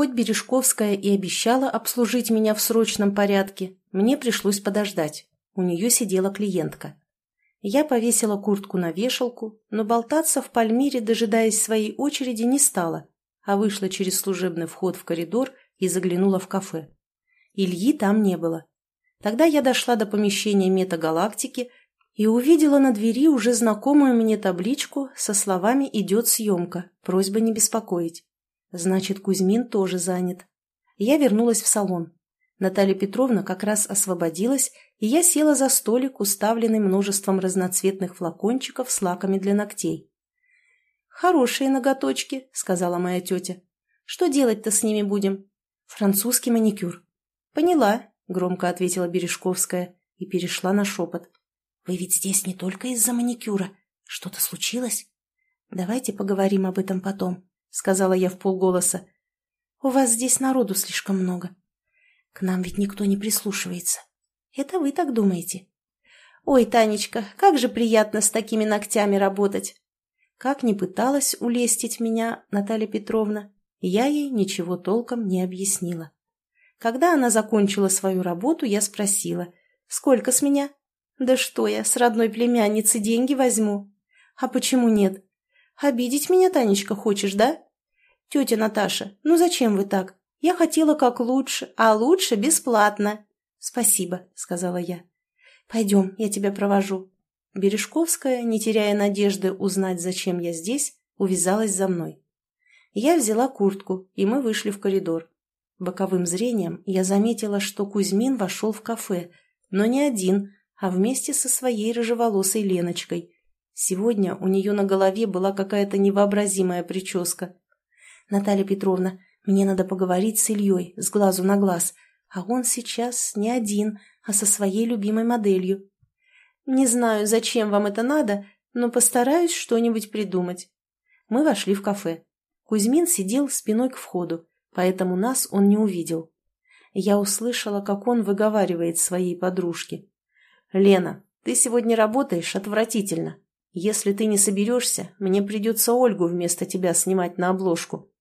Хоть Бережковская и обещала обслужить меня в срочном порядке, мне пришлось подождать. У нее сидела клиентка. Я повесила куртку на вешалку, но болтаться в Пальмире, дожидаясь своей очереди, не стала, а вышла через служебный вход в коридор и заглянула в кафе. Ильи там не было. Тогда я дошла до помещения метагалактики и увидела на двери уже знакомую мне табличку со словами «Идет съемка. Просьба не беспокоить». Значит, Кузьмин тоже занят. Я вернулась в салон. Наталья Петровна как раз освободилась, и я села за столик, уставленный множеством разноцветных флакончиков с лаками для ногтей. «Хорошие ноготочки», — сказала моя тетя. «Что делать-то с ними будем?» «Французский маникюр». «Поняла», — громко ответила Бережковская и перешла на шепот. «Вы ведь здесь не только из-за маникюра. Что-то случилось?» «Давайте поговорим об этом потом», — сказала я в полголоса. «У вас здесь народу слишком много. К нам ведь никто не прислушивается. Это вы так думаете?» «Ой, Танечка, как же приятно с такими ногтями работать!» Как ни пыталась улестить меня Наталья Петровна, я ей ничего толком не объяснила. Когда она закончила свою работу, я спросила, «Сколько с меня?» «Да что я, с родной племянницы деньги возьму?» «А почему нет?» «Обидеть меня, Танечка, хочешь, да?» «Тетя Наташа, ну зачем вы так? Я хотела как лучше, а лучше бесплатно». «Спасибо», — сказала я. «Пойдем, я тебя провожу». Бережковская, не теряя надежды узнать, зачем я здесь, увязалась за мной. Я взяла куртку, и мы вышли в коридор. Боковым зрением я заметила, что Кузьмин вошел в кафе, но не один, а вместе со своей рыжеволосой Леночкой. Сегодня у нее на голове была какая-то невообразимая прическа. «Наталья Петровна, мне надо поговорить с Ильей, с глазу на глаз, а он сейчас не один, а со своей любимой моделью. Не знаю, зачем вам это надо, но постараюсь что-нибудь придумать». Мы вошли в кафе. Кузьмин сидел спиной к входу, поэтому нас он не увидел. Я услышала, как он выговаривает своей подружке. «Лена, ты сегодня работаешь отвратительно. Если ты не соберешься, мне придется Ольгу вместо тебя снимать на обложку».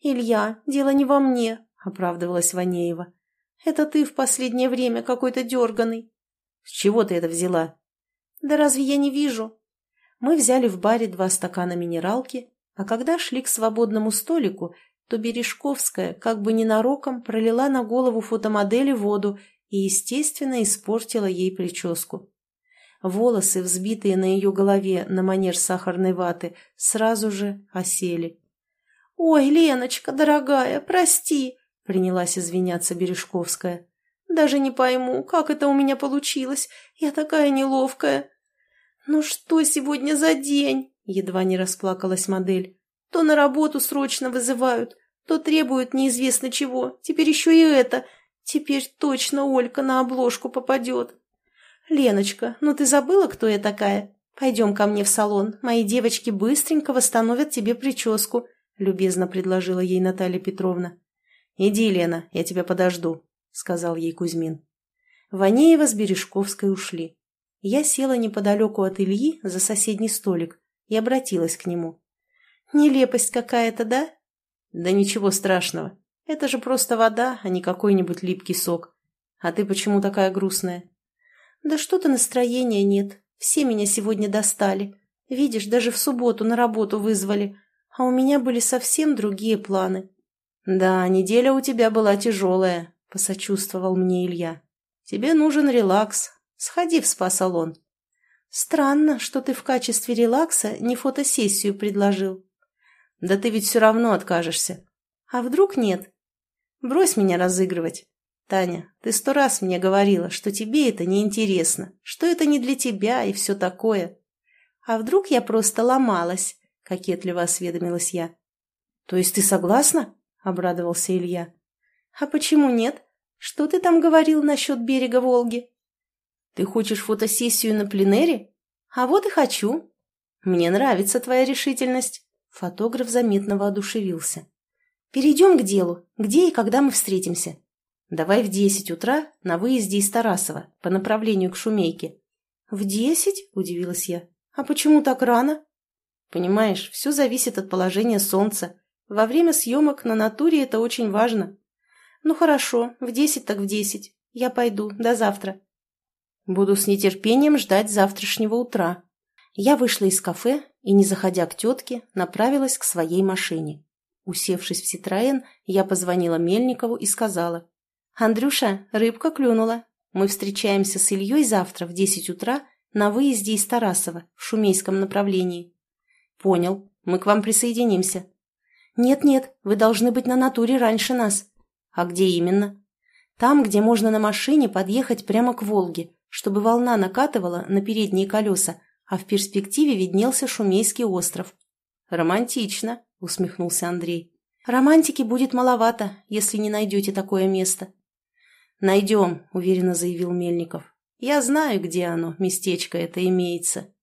«Илья, дело не во мне», — оправдывалась Ванеева. «Это ты в последнее время какой-то дерганый». «С чего ты это взяла?» «Да разве я не вижу?» Мы взяли в баре два стакана минералки, а когда шли к свободному столику, то Бережковская как бы ненароком пролила на голову фотомодели воду и, естественно, испортила ей прическу. Волосы, взбитые на ее голове на манер сахарной ваты, сразу же осели. «Ой, Леночка, дорогая, прости!» — принялась извиняться Бережковская. «Даже не пойму, как это у меня получилось. Я такая неловкая». «Ну что сегодня за день?» — едва не расплакалась модель. «То на работу срочно вызывают, то требуют неизвестно чего. Теперь еще и это. Теперь точно Олька на обложку попадет. Леночка, ну ты забыла, кто я такая? Пойдем ко мне в салон. Мои девочки быстренько восстановят тебе прическу», — любезно предложила ей Наталья Петровна. «Иди, Лена, я тебя подожду», — сказал ей Кузьмин. Ванеева с Бережковской ушли. Я села неподалеку от Ильи за соседний столик и обратилась к нему. «Нелепость какая-то, да?» «Да ничего страшного. Это же просто вода, а не какой-нибудь липкий сок. А ты почему такая грустная?» «Да что-то настроения нет. Все меня сегодня достали. Видишь, даже в субботу на работу вызвали. А у меня были совсем другие планы». «Да, неделя у тебя была тяжелая», — посочувствовал мне Илья. «Тебе нужен релакс. Сходи в спа-салон». «Странно, что ты в качестве релакса не фотосессию предложил». «Да ты ведь все равно откажешься». «А вдруг нет?» «Брось меня разыгрывать. Таня, ты сто раз мне говорила, что тебе это не интересно, что это не для тебя и все такое». «А вдруг я просто ломалась?» — кокетливо осведомилась я. «То есть ты согласна?» — обрадовался Илья. «А почему нет? Что ты там говорил насчет берега Волги?» «Ты хочешь фотосессию на пленэре?» «А вот и хочу». «Мне нравится твоя решительность». Фотограф заметно воодушевился. «Перейдем к делу. Где и когда мы встретимся?» «Давай в десять утра на выезде из Тарасова по направлению к Шумейке». «В десять?» – удивилась я. «А почему так рано?» «Понимаешь, все зависит от положения солнца. Во время съемок на натуре это очень важно. Ну хорошо, в десять так в десять. Я пойду. До завтра. Буду с нетерпением ждать завтрашнего утра. Я вышла из кафе и, не заходя к тетке, направилась к своей машине. Усевшись в Ситроен, я позвонила Мельникову и сказала. «Андрюша, рыбка клюнула. Мы встречаемся с Ильей завтра в десять утра на выезде из Тарасова в Шумейском направлении». «Понял. Мы к вам присоединимся». «Нет-нет, вы должны быть на натуре раньше нас». «А где именно?» «Там, где можно на машине подъехать прямо к Волге, чтобы волна накатывала на передние колеса, а в перспективе виднелся Шумейский остров». «Романтично», — усмехнулся Андрей. «Романтики будет маловато, если не найдете такое место». «Найдем», — уверенно заявил Мельников. «Я знаю, где оно, местечко это имеется».